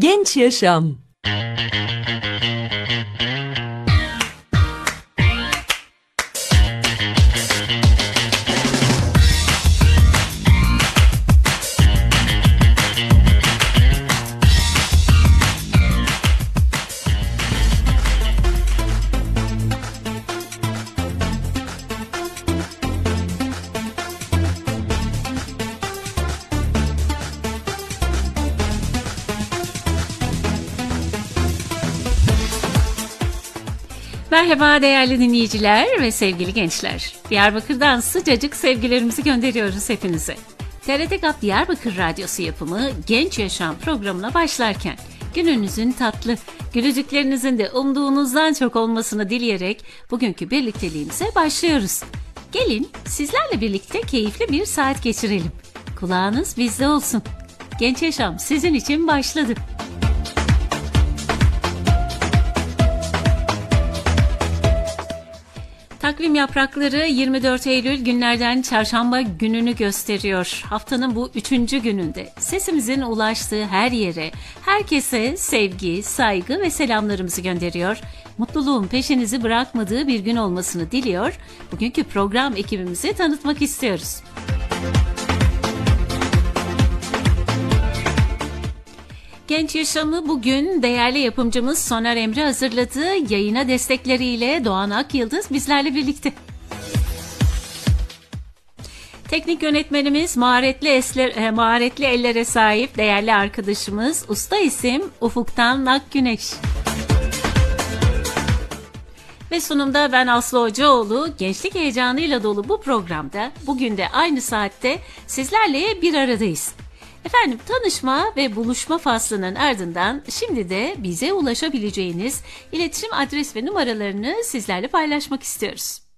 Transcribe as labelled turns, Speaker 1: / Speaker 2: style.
Speaker 1: Genç Yaşam
Speaker 2: Merhaba değerli dinleyiciler ve sevgili gençler. Diyarbakır'dan sıcacık sevgilerimizi gönderiyoruz hepinize. TRT GAP Diyarbakır Radyosu yapımı Genç Yaşam programına başlarken gününüzün tatlı, gülücüklerinizin de umduğunuzdan çok olmasını dileyerek bugünkü birlikteliğimize başlıyoruz. Gelin sizlerle birlikte keyifli bir saat geçirelim. Kulağınız bizde olsun. Genç Yaşam sizin için başladı. Takvim yaprakları 24 Eylül günlerden çarşamba gününü gösteriyor. Haftanın bu üçüncü gününde sesimizin ulaştığı her yere, herkese sevgi, saygı ve selamlarımızı gönderiyor. Mutluluğun peşinizi bırakmadığı bir gün olmasını diliyor. Bugünkü program ekibimizi tanıtmak istiyoruz. Genç Yaşamı bugün değerli yapımcımız Soner Emre hazırladığı yayına destekleriyle Doğan Akyıldız bizlerle birlikte. Teknik yönetmenimiz maharetli, esler, e, maharetli ellere sahip değerli arkadaşımız usta isim Ufuktan Akgüneş. Ve sunumda ben Aslı Hocaoğlu gençlik heyecanıyla dolu bu programda bugün de aynı saatte sizlerle bir aradayız. Efendim tanışma ve buluşma faslının ardından şimdi de bize ulaşabileceğiniz iletişim adres ve numaralarını sizlerle paylaşmak istiyoruz.